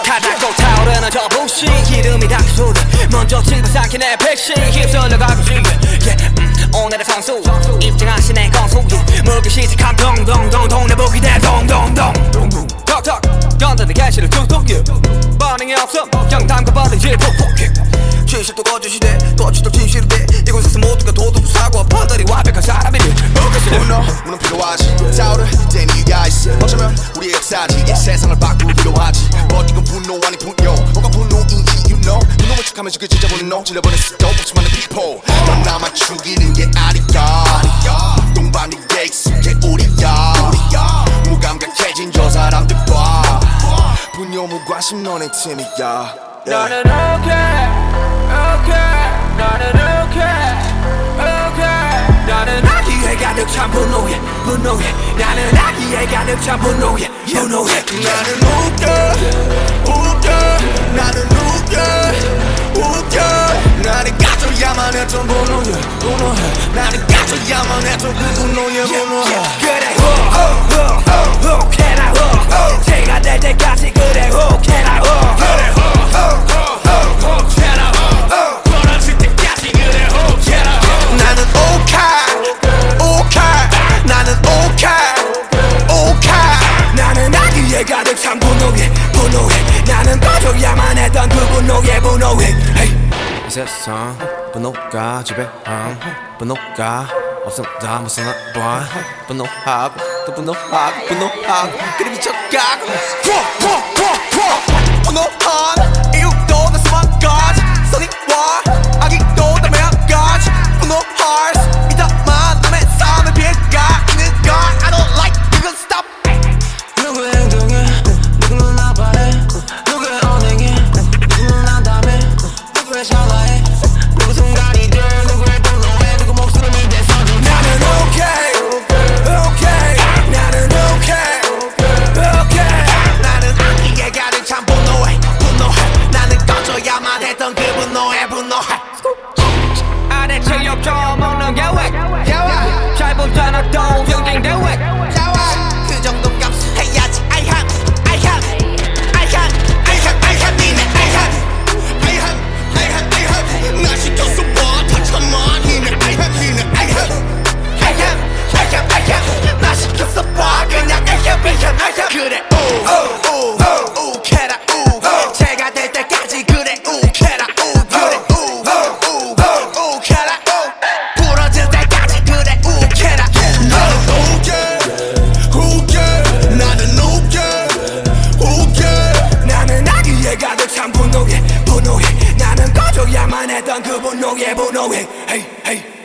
나는 저 부시 기름이 닥소리 먼저 칠부삭힌 내 백신. 휩쓸려가고 지금 yeah, 음, 오늘의 선수. 입증하신 내 건수 무기 시작한 동동동동 내 무기 대 동동동. 턱턱 연단의 개시를 yeah. 반응이 없음 정탐과 버리지 푹푹 진실도 거짓이돼 거짓도 진실이돼 이곳에서 모두가 도둑 사고 판단이 완벽한 사람이니 분노 우는 필요하지. 싸우를 땐 이유가 있어 어쩌면 우리의 역사지 이 세상을 바꾸기로 하지. 버티건 분노 아니 분노. 뭐가 분노인지 you know. 분노를 척하면서 그 진짜 분노. 질러버린 수도 없지만 people. 넌 나만 죽이는 게 아니야 동반이게 익숙해 우리야 무감각해진 저 사람들 봐 분노 무관심 너네 팀이야. 나는 okay, okay. okay, okay. 가득 찬 분노에 분노에. 나는 아기에 가득 찬 분노에 분노에. 나는 웃겨 웃겨. 나는 웃겨 웃겨. 나는 가져야만 했던 분노야 분노해 나는 가져야만 했던 그 분노야 분노해 그래. 호 호 호호 혹해라 호 찬 분노에 분노에 나는 꺼져야만 했던 그 분노에 분노에 hey. 이. 세상 분노가 지배함 분노가 없음 다. 무슨 봐 분노하고 또 분노하고 분노하고 그래 미쳐가고. 분노한 붙여 hey, hey.